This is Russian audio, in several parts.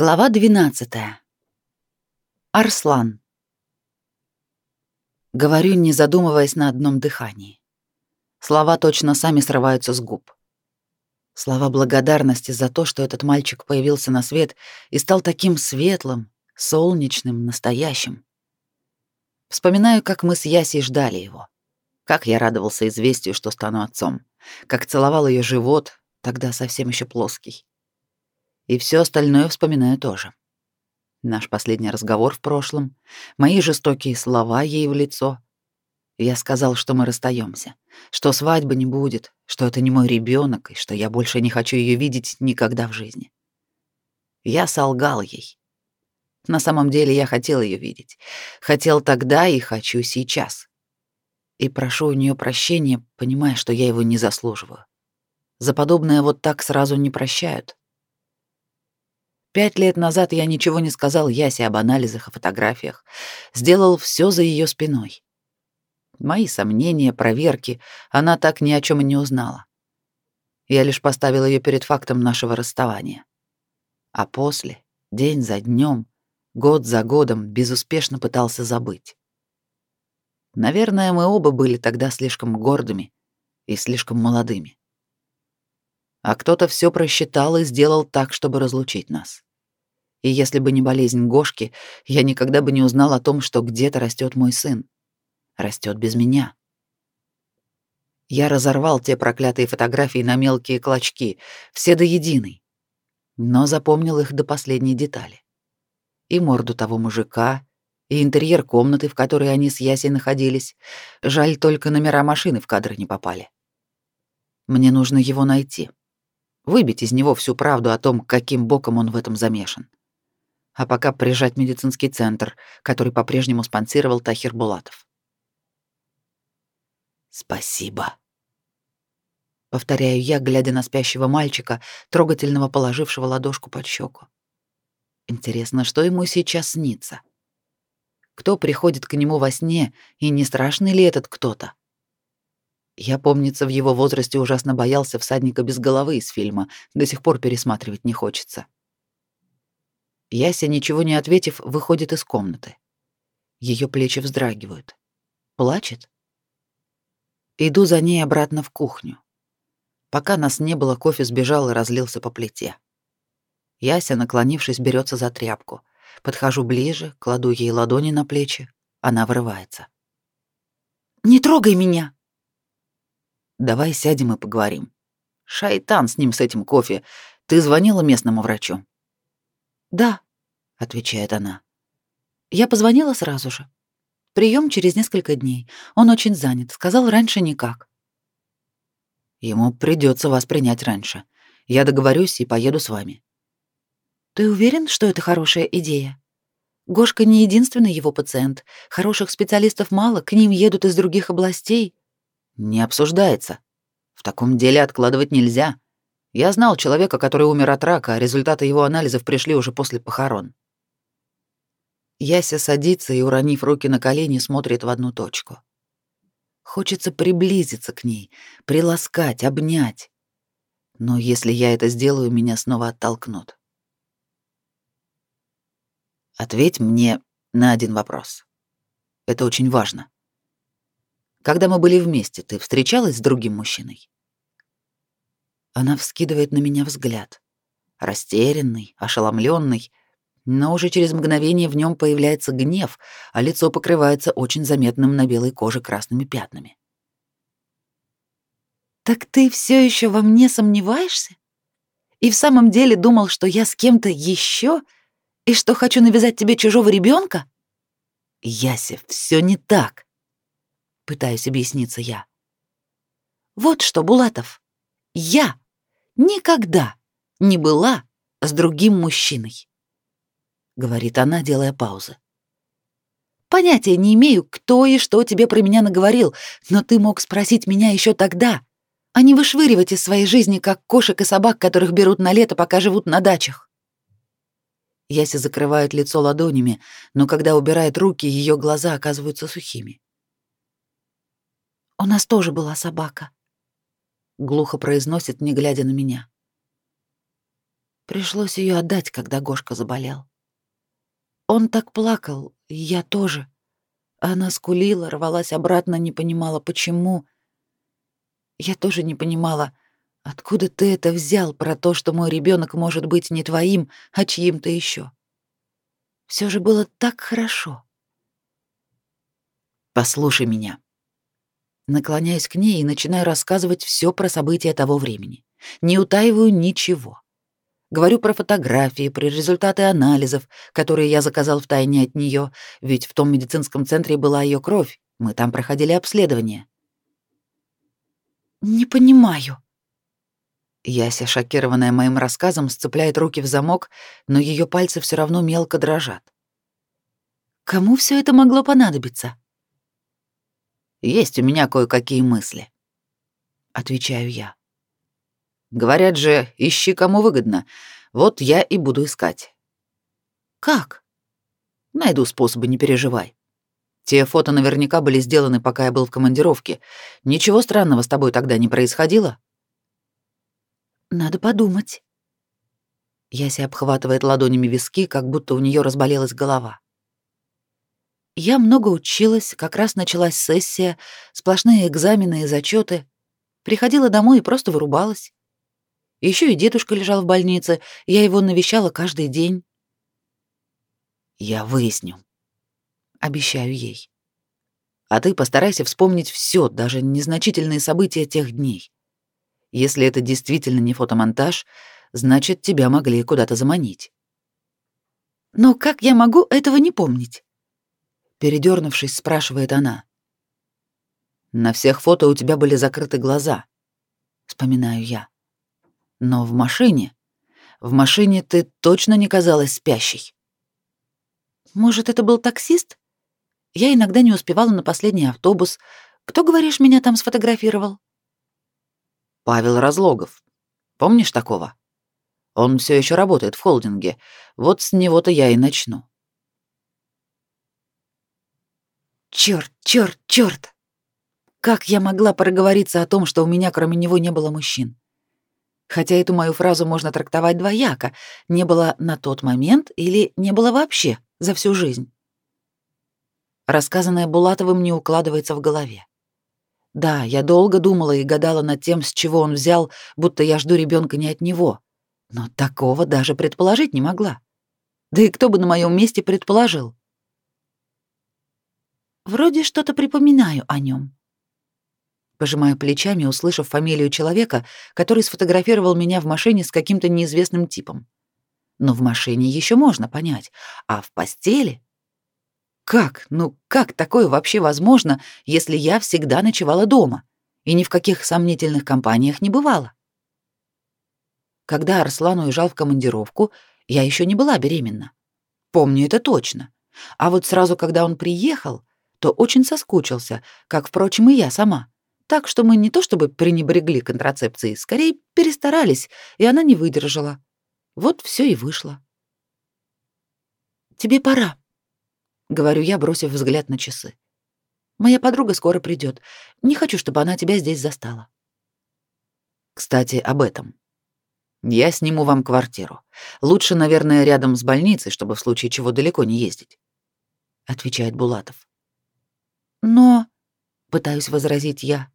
Глава 12. Арслан. Говорю, не задумываясь на одном дыхании. Слова точно сами срываются с губ. Слова благодарности за то, что этот мальчик появился на свет и стал таким светлым, солнечным, настоящим. Вспоминаю, как мы с Ясей ждали его. Как я радовался известию, что стану отцом. Как целовал ее живот, тогда совсем еще плоский и все остальное вспоминаю тоже. Наш последний разговор в прошлом, мои жестокие слова ей в лицо. Я сказал, что мы расстаемся, что свадьбы не будет, что это не мой ребенок и что я больше не хочу ее видеть никогда в жизни. Я солгал ей. На самом деле я хотел ее видеть. Хотел тогда и хочу сейчас. И прошу у нее прощения, понимая, что я его не заслуживаю. За подобное вот так сразу не прощают. Пять лет назад я ничего не сказал Ясе об анализах и фотографиях. Сделал все за ее спиной. Мои сомнения, проверки, она так ни о чем и не узнала. Я лишь поставил ее перед фактом нашего расставания. А после, день за днем, год за годом, безуспешно пытался забыть. Наверное, мы оба были тогда слишком гордыми и слишком молодыми. А кто-то все просчитал и сделал так, чтобы разлучить нас. И если бы не болезнь Гошки, я никогда бы не узнал о том, что где-то растет мой сын. Растет без меня. Я разорвал те проклятые фотографии на мелкие клочки, все до единой, но запомнил их до последней детали. И морду того мужика, и интерьер комнаты, в которой они с Ясей находились. Жаль, только номера машины в кадры не попали. Мне нужно его найти. Выбить из него всю правду о том, каким боком он в этом замешан а пока прижать медицинский центр, который по-прежнему спонсировал Тахир Булатов. «Спасибо», — повторяю я, глядя на спящего мальчика, трогательного положившего ладошку под щеку. Интересно, что ему сейчас снится? Кто приходит к нему во сне, и не страшный ли этот кто-то? Я, помнится, в его возрасте ужасно боялся всадника без головы из фильма, до сих пор пересматривать не хочется. Яся, ничего не ответив, выходит из комнаты. Ее плечи вздрагивают. Плачет? Иду за ней обратно в кухню. Пока нас не было, кофе сбежал и разлился по плите. Яся, наклонившись, берется за тряпку. Подхожу ближе, кладу ей ладони на плечи. Она вырывается. «Не трогай меня!» «Давай сядем и поговорим. Шайтан с ним, с этим кофе. Ты звонила местному врачу?» «Да», — отвечает она. «Я позвонила сразу же. Прием через несколько дней. Он очень занят. Сказал, раньше никак». «Ему придется вас принять раньше. Я договорюсь и поеду с вами». «Ты уверен, что это хорошая идея? Гошка не единственный его пациент. Хороших специалистов мало, к ним едут из других областей». «Не обсуждается. В таком деле откладывать нельзя. Я знал человека, который умер от рака, а результаты его анализов пришли уже после похорон. Яся садится и, уронив руки на колени, смотрит в одну точку. Хочется приблизиться к ней, приласкать, обнять. Но если я это сделаю, меня снова оттолкнут. Ответь мне на один вопрос. Это очень важно. Когда мы были вместе, ты встречалась с другим мужчиной? Она вскидывает на меня взгляд. Растерянный, ошеломленный, но уже через мгновение в нем появляется гнев, а лицо покрывается очень заметным на белой коже красными пятнами. «Так ты все еще во мне сомневаешься? И в самом деле думал, что я с кем-то еще, и что хочу навязать тебе чужого ребенка? Яся, все не так. Пытаюсь объясниться я. Вот что, Булатов, я никогда не была с другим мужчиной, говорит она, делая паузы. Понятия не имею, кто и что тебе про меня наговорил, но ты мог спросить меня еще тогда, а не вышвыривать из своей жизни, как кошек и собак, которых берут на лето, пока живут на дачах. Яся закрывает лицо ладонями, но когда убирает руки, ее глаза оказываются сухими. У нас тоже была собака, глухо произносит, не глядя на меня. Пришлось ее отдать, когда Гошка заболел. Он так плакал, и я тоже. Она скулила, рвалась обратно, не понимала, почему. Я тоже не понимала, откуда ты это взял про то, что мой ребенок может быть не твоим, а чьим-то еще. Все же было так хорошо. Послушай меня. Наклоняюсь к ней и начинаю рассказывать все про события того времени. Не утаиваю ничего. Говорю про фотографии, про результаты анализов, которые я заказал втайне от нее, ведь в том медицинском центре была ее кровь. Мы там проходили обследование. Не понимаю. Яся, шокированная моим рассказом, сцепляет руки в замок, но ее пальцы все равно мелко дрожат. Кому все это могло понадобиться? Есть у меня кое-какие мысли, отвечаю я. Говорят же, ищи кому выгодно. Вот я и буду искать. Как? Найду способы, не переживай. Те фото наверняка были сделаны, пока я был в командировке. Ничего странного с тобой тогда не происходило? Надо подумать. Яся обхватывает ладонями виски, как будто у нее разболелась голова. Я много училась, как раз началась сессия, сплошные экзамены и зачеты. Приходила домой и просто вырубалась. Еще и дедушка лежал в больнице, я его навещала каждый день. Я выясню. Обещаю ей. А ты постарайся вспомнить все, даже незначительные события тех дней. Если это действительно не фотомонтаж, значит, тебя могли куда-то заманить. Но как я могу этого не помнить? Передернувшись, спрашивает она. На всех фото у тебя были закрыты глаза. Вспоминаю я. Но в машине... В машине ты точно не казалась спящей. Может, это был таксист? Я иногда не успевала на последний автобус. Кто, говоришь, меня там сфотографировал? Павел Разлогов. Помнишь такого? Он все еще работает в холдинге. Вот с него-то я и начну. Черт, черт, черт! Как я могла проговориться о том, что у меня кроме него не было мужчин? Хотя эту мою фразу можно трактовать двояко. Не было на тот момент или не было вообще за всю жизнь. Рассказанное Булатовым не укладывается в голове. Да, я долго думала и гадала над тем, с чего он взял, будто я жду ребенка не от него. Но такого даже предположить не могла. Да и кто бы на моем месте предположил? Вроде что-то припоминаю о нем. Пожимаю плечами, услышав фамилию человека, который сфотографировал меня в машине с каким-то неизвестным типом. Но в машине еще можно понять, а в постели? Как? Ну как такое вообще возможно, если я всегда ночевала дома и ни в каких сомнительных компаниях не бывала? Когда Арслан уезжал в командировку, я еще не была беременна. Помню это точно. А вот сразу, когда он приехал, то очень соскучился, как, впрочем, и я сама. Так что мы не то чтобы пренебрегли контрацепцией, скорее перестарались, и она не выдержала. Вот все и вышло. «Тебе пора», — говорю я, бросив взгляд на часы. «Моя подруга скоро придет. Не хочу, чтобы она тебя здесь застала». «Кстати, об этом. Я сниму вам квартиру. Лучше, наверное, рядом с больницей, чтобы в случае чего далеко не ездить», — отвечает Булатов. «Но...» — пытаюсь возразить я.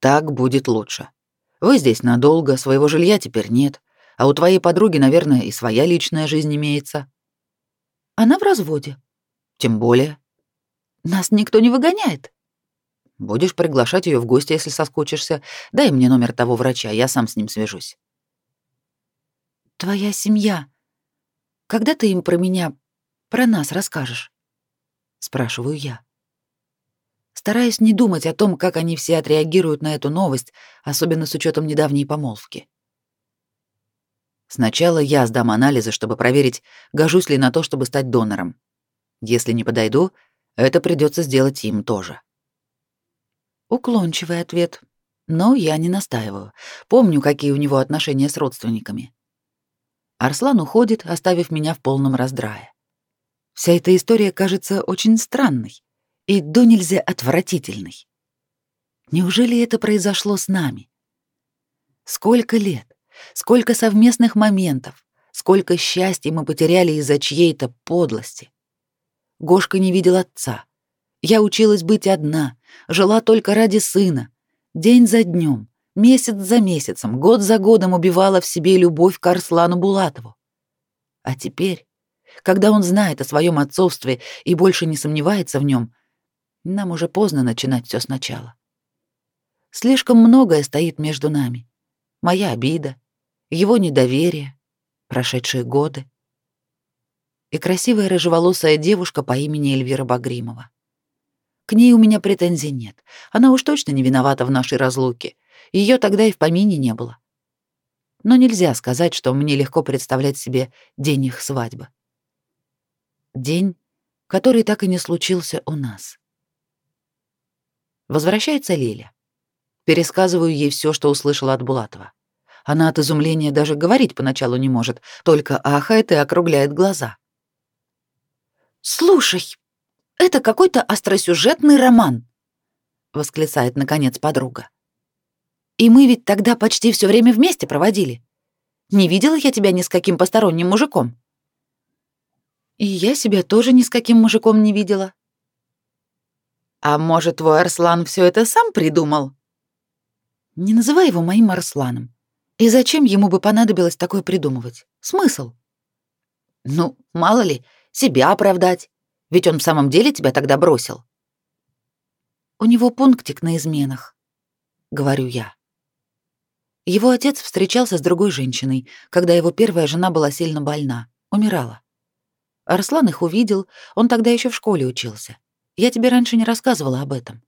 Так будет лучше. Вы здесь надолго, своего жилья теперь нет, а у твоей подруги, наверное, и своя личная жизнь имеется. Она в разводе. Тем более. Нас никто не выгоняет. Будешь приглашать ее в гости, если соскучишься. Дай мне номер того врача, я сам с ним свяжусь. Твоя семья. Когда ты им про меня, про нас расскажешь? Спрашиваю я. Стараюсь не думать о том, как они все отреагируют на эту новость, особенно с учетом недавней помолвки. Сначала я сдам анализы, чтобы проверить, гожусь ли на то, чтобы стать донором. Если не подойду, это придется сделать им тоже. Уклончивый ответ, но я не настаиваю. Помню, какие у него отношения с родственниками. Арслан уходит, оставив меня в полном раздрае. Вся эта история кажется очень странной и до нельзя отвратительный. Неужели это произошло с нами? Сколько лет, сколько совместных моментов, сколько счастья мы потеряли из-за чьей-то подлости. Гошка не видел отца. Я училась быть одна, жила только ради сына. День за днем, месяц за месяцем, год за годом убивала в себе любовь к Арслану Булатову. А теперь, когда он знает о своем отцовстве и больше не сомневается в нем, нам уже поздно начинать все сначала. Слишком многое стоит между нами. Моя обида, его недоверие, прошедшие годы и красивая рыжеволосая девушка по имени Эльвира Багримова. К ней у меня претензий нет. Она уж точно не виновата в нашей разлуке. Ее тогда и в помине не было. Но нельзя сказать, что мне легко представлять себе день их свадьбы. День, который так и не случился у нас. Возвращается Лиля. Пересказываю ей все, что услышала от Булатова. Она от изумления даже говорить поначалу не может, только ахает и округляет глаза. «Слушай, это какой-то остросюжетный роман», — восклицает, наконец, подруга. «И мы ведь тогда почти все время вместе проводили. Не видела я тебя ни с каким посторонним мужиком». «И я себя тоже ни с каким мужиком не видела». «А может, твой Арслан все это сам придумал?» «Не называй его моим Арсланом. И зачем ему бы понадобилось такое придумывать? Смысл?» «Ну, мало ли, себя оправдать. Ведь он в самом деле тебя тогда бросил. У него пунктик на изменах, говорю я. Его отец встречался с другой женщиной, когда его первая жена была сильно больна, умирала. Арслан их увидел, он тогда еще в школе учился. Я тебе раньше не рассказывала об этом.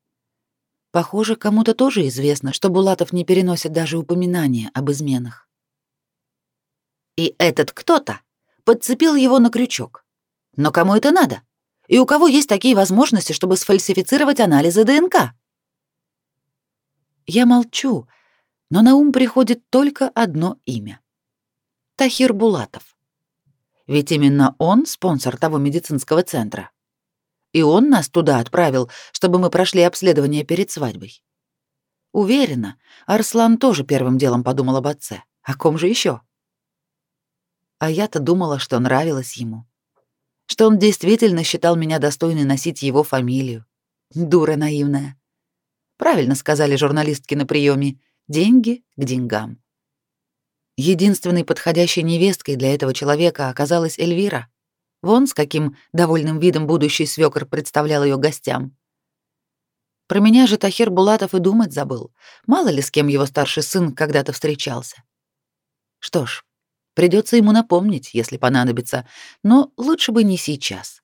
Похоже, кому-то тоже известно, что Булатов не переносит даже упоминания об изменах. И этот кто-то подцепил его на крючок. Но кому это надо? И у кого есть такие возможности, чтобы сфальсифицировать анализы ДНК? Я молчу, но на ум приходит только одно имя. Тахир Булатов. Ведь именно он спонсор того медицинского центра. И он нас туда отправил, чтобы мы прошли обследование перед свадьбой. Уверена, Арслан тоже первым делом подумал об отце. О ком же еще? А я-то думала, что нравилось ему что он действительно считал меня достойной носить его фамилию. Дура наивная. Правильно сказали журналистки на приеме. Деньги к деньгам. Единственной подходящей невесткой для этого человека оказалась Эльвира. Вон с каким довольным видом будущий свёкор представлял ее гостям. Про меня же Тахир Булатов и думать забыл. Мало ли с кем его старший сын когда-то встречался. Что ж, Придется ему напомнить, если понадобится, но лучше бы не сейчас.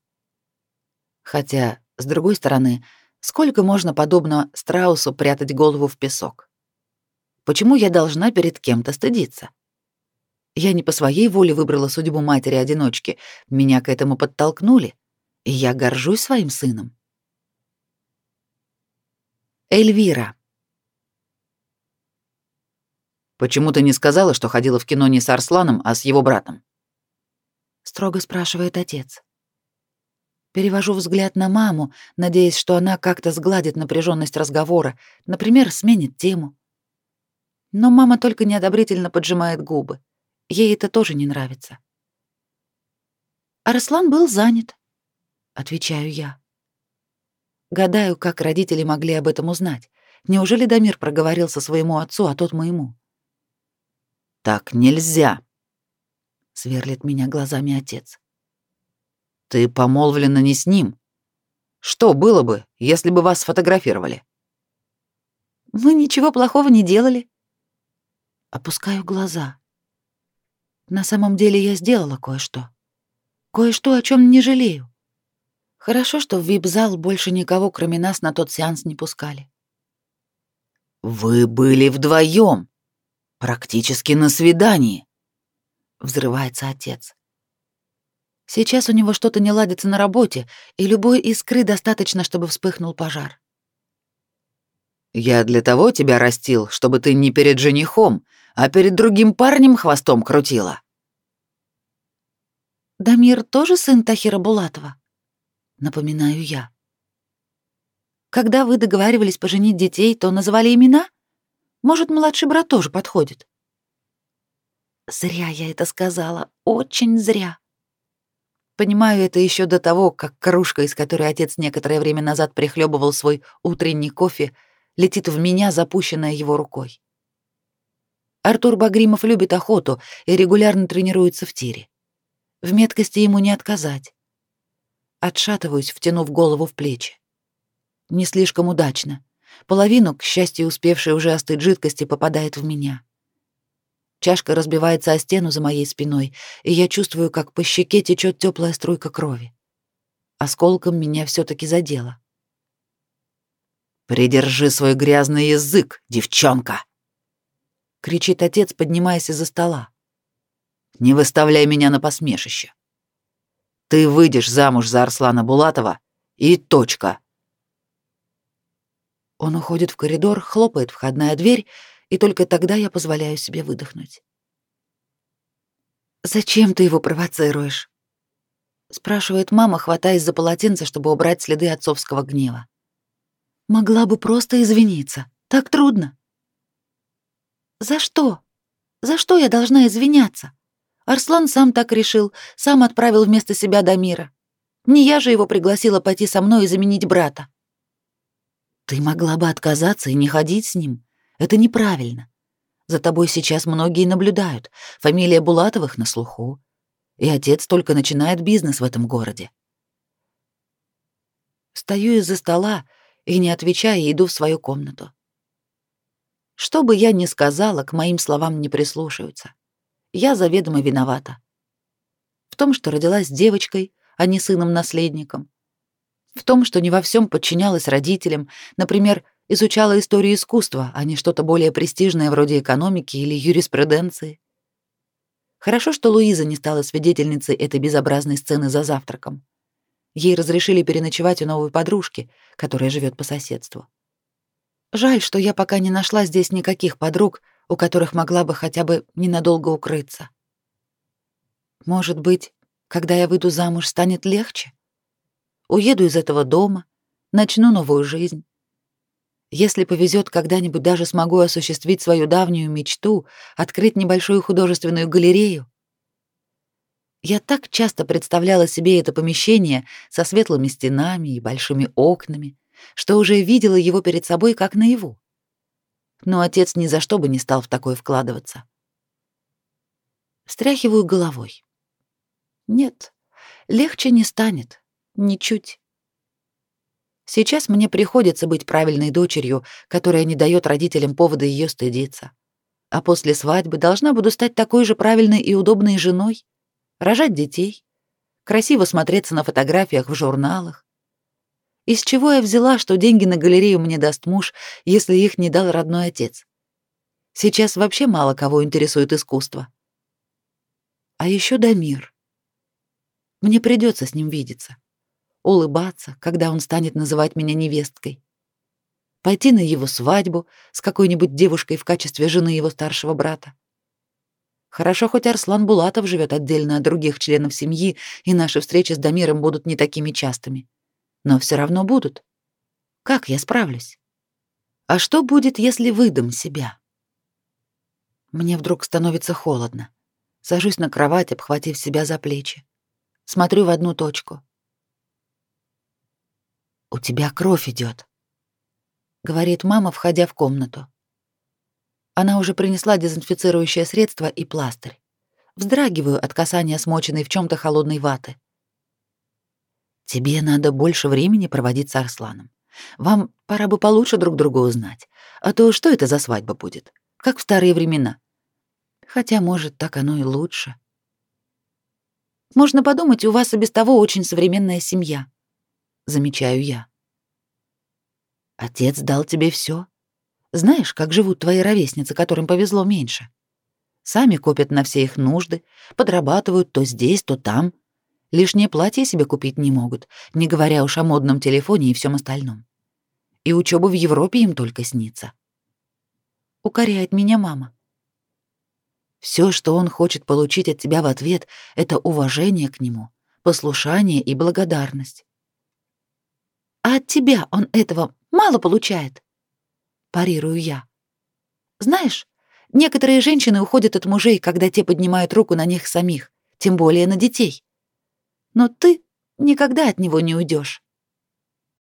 Хотя, с другой стороны, сколько можно подобно страусу прятать голову в песок? Почему я должна перед кем-то стыдиться? Я не по своей воле выбрала судьбу матери-одиночки, меня к этому подтолкнули, и я горжусь своим сыном. Эльвира. Почему ты не сказала, что ходила в кино не с Арсланом, а с его братом? строго спрашивает отец. Перевожу взгляд на маму, надеясь, что она как-то сгладит напряженность разговора, например, сменит тему. Но мама только неодобрительно поджимает губы. Ей это тоже не нравится. Арслан был занят, отвечаю я. Гадаю, как родители могли об этом узнать. Неужели Дамир проговорился своему отцу, а тот моему? Так нельзя, сверлит меня глазами отец. Ты помолвлена не с ним. Что было бы, если бы вас сфотографировали? Мы ничего плохого не делали. Опускаю глаза. На самом деле я сделала кое-что. Кое-что, о чем не жалею. Хорошо, что в вип-зал больше никого, кроме нас, на тот сеанс не пускали. Вы были вдвоем. Практически на свидании. Взрывается отец. Сейчас у него что-то не ладится на работе, и любой искры достаточно, чтобы вспыхнул пожар. Я для того тебя растил, чтобы ты не перед женихом, а перед другим парнем хвостом крутила. Дамир тоже сын Тахира Булатова, напоминаю я. Когда вы договаривались поженить детей, то называли имена? Может, младший брат тоже подходит? Зря я это сказала, очень зря. Понимаю это еще до того, как кружка, из которой отец некоторое время назад прихлебывал свой утренний кофе, летит в меня, запущенная его рукой. Артур Багримов любит охоту и регулярно тренируется в тире. В меткости ему не отказать. Отшатываюсь, втянув голову в плечи. Не слишком удачно. Половину, к счастью, успевшей уже остыть жидкости, попадает в меня. Чашка разбивается о стену за моей спиной, и я чувствую, как по щеке течет теплая струйка крови. Осколком меня все таки задело. «Придержи свой грязный язык, девчонка!» — кричит отец, поднимаясь из-за стола. «Не выставляй меня на посмешище. Ты выйдешь замуж за Арслана Булатова, и точка!» Он уходит в коридор, хлопает входная дверь, и только тогда я позволяю себе выдохнуть. «Зачем ты его провоцируешь?» — спрашивает мама, хватаясь за полотенце, чтобы убрать следы отцовского гнева. «Могла бы просто извиниться. Так трудно». «За что? За что я должна извиняться? Арслан сам так решил, сам отправил вместо себя Дамира. Не я же его пригласила пойти со мной и заменить брата». «Ты могла бы отказаться и не ходить с ним. Это неправильно. За тобой сейчас многие наблюдают. Фамилия Булатовых на слуху. И отец только начинает бизнес в этом городе. Стою из-за стола и, не отвечая, иду в свою комнату. Что бы я ни сказала, к моим словам не прислушаются. Я заведомо виновата. В том, что родилась девочкой, а не сыном-наследником. В том, что не во всем подчинялась родителям, например, изучала историю искусства, а не что-то более престижное вроде экономики или юриспруденции. Хорошо, что Луиза не стала свидетельницей этой безобразной сцены за завтраком. Ей разрешили переночевать у новой подружки, которая живет по соседству. Жаль, что я пока не нашла здесь никаких подруг, у которых могла бы хотя бы ненадолго укрыться. Может быть, когда я выйду замуж, станет легче? Уеду из этого дома, начну новую жизнь, если повезет, когда-нибудь даже смогу осуществить свою давнюю мечту, открыть небольшую художественную галерею. Я так часто представляла себе это помещение со светлыми стенами и большими окнами, что уже видела его перед собой как наяву. Но отец ни за что бы не стал в такое вкладываться. Встряхиваю головой. Нет, легче не станет, ничуть. Сейчас мне приходится быть правильной дочерью, которая не дает родителям повода ее стыдиться. А после свадьбы должна буду стать такой же правильной и удобной женой, рожать детей, красиво смотреться на фотографиях в журналах. Из чего я взяла, что деньги на галерею мне даст муж, если их не дал родной отец? Сейчас вообще мало кого интересует искусство. А еще Дамир. Мне придется с ним видеться улыбаться, когда он станет называть меня невесткой. Пойти на его свадьбу с какой-нибудь девушкой в качестве жены его старшего брата. Хорошо, хоть Арслан Булатов живет отдельно от других членов семьи, и наши встречи с Дамиром будут не такими частыми. Но все равно будут. Как я справлюсь? А что будет, если выдам себя? Мне вдруг становится холодно. Сажусь на кровать, обхватив себя за плечи. Смотрю в одну точку. «У тебя кровь идет, говорит мама, входя в комнату. Она уже принесла дезинфицирующее средство и пластырь. Вздрагиваю от касания смоченной в чем то холодной ваты. «Тебе надо больше времени проводить с Арсланом. Вам пора бы получше друг друга узнать. А то что это за свадьба будет? Как в старые времена. Хотя, может, так оно и лучше. Можно подумать, у вас и без того очень современная семья замечаю я. Отец дал тебе все. Знаешь, как живут твои ровесницы, которым повезло меньше? Сами копят на все их нужды, подрабатывают то здесь, то там. Лишнее платье себе купить не могут, не говоря уж о модном телефоне и всем остальном. И учеба в Европе им только снится. Укоряет меня мама. Все, что он хочет получить от тебя в ответ, это уважение к нему, послушание и благодарность. А от тебя он этого мало получает. Парирую я. Знаешь, Некоторые женщины уходят от мужей, когда те поднимают руку на них самих, тем более на детей. Но ты никогда от него не уйдешь.